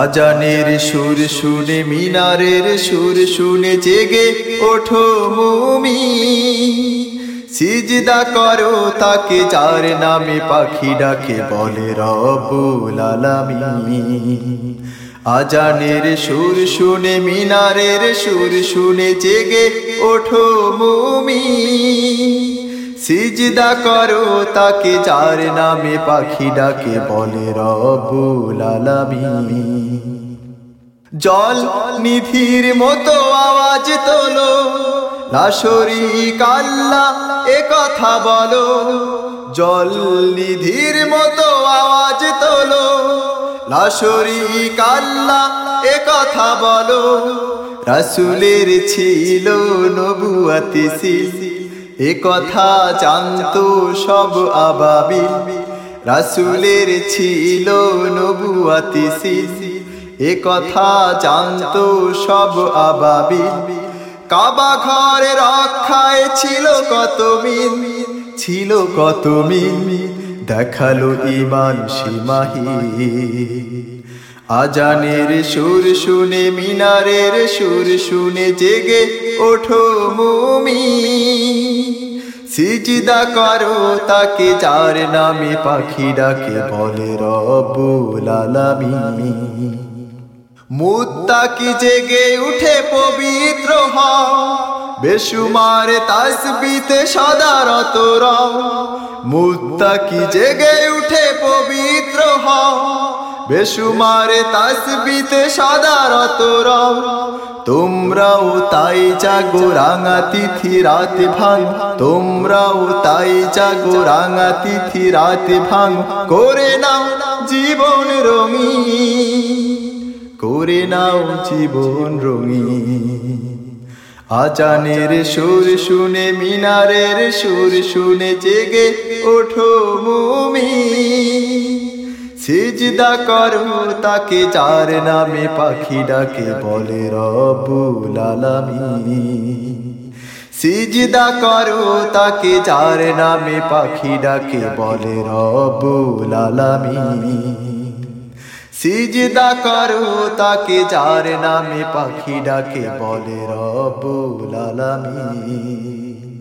আজানের সুর শুনে, মিনারের সুর শুনে জেগে ওঠো মুমি। সিজদা করো তাকে যার নামে পাখি ডাকে, বলে রবুল আলামিন। আজানের সুর শুনে, মিনারের সুর শুনে জেগে ওঠো মুমি। সিজদা করো তাকে যার নামে পাখি ডাকে, বলে রবুল আলামিন। জল নিধির মতো আওয়াজ তোলো লাশরি কাল্লা এ কথা বলো। জল নিধির মতো আওয়াজ তোলো লাশরি কাল্লা এ কথা বলো। রাসুলের ছিল নবুয়াতি সিল এ কথা জানতো সব আবাবিল। রাসুলের ছিল নবুয়াতি এ কথা জানতো সব আবাবিল। কাবা ঘরে রক্ষায় ছিল কত মিল। ছিল কত মিল। দেখাল ইমান সীমাহি আজানের সুর শুনে, মিনারের সুর শুনে জেগে ওঠো মুমি। সিজদা করো তাকে যার নামে পাখি ডাকে, বলে রবুল আলামিন। মুত্তাকি জেগে উঠে পবিত্র হ বেসুমার তাসবিতে সদারত রও। মুত্তাকি জেগে উঠে পবিত্র হ বেসুমার তাসবিতে সদারত রও তোমরাও তাই জাগো রাঙা তিথি রাত ভাঙ। তোমরাও তাই জাগো রাঙা তিথি রাত ভাঙ। করে নাও জীবন রঙিন। করে নাও জীবন রঙিন। আজানের সুর শুনে, মিনারের সুর শুনে জেগে ওঠো মুমি সিজদা করো তাকে, যার নামে পাখি ডাকে, বলে রবুল আলামিন। সিজদা করো তাকে, যার নামে পাখি ডাকে, বলে রবুল আলামিন। সিজদা করো তাকে, যার নামে পাখি ডাকে, বলে রবুল আলামিন।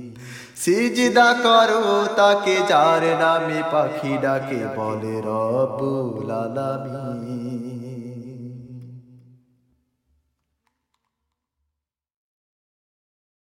সিজদা করো তাকে যার নামে পাখি ডাকে বলে রবুল আলামিন।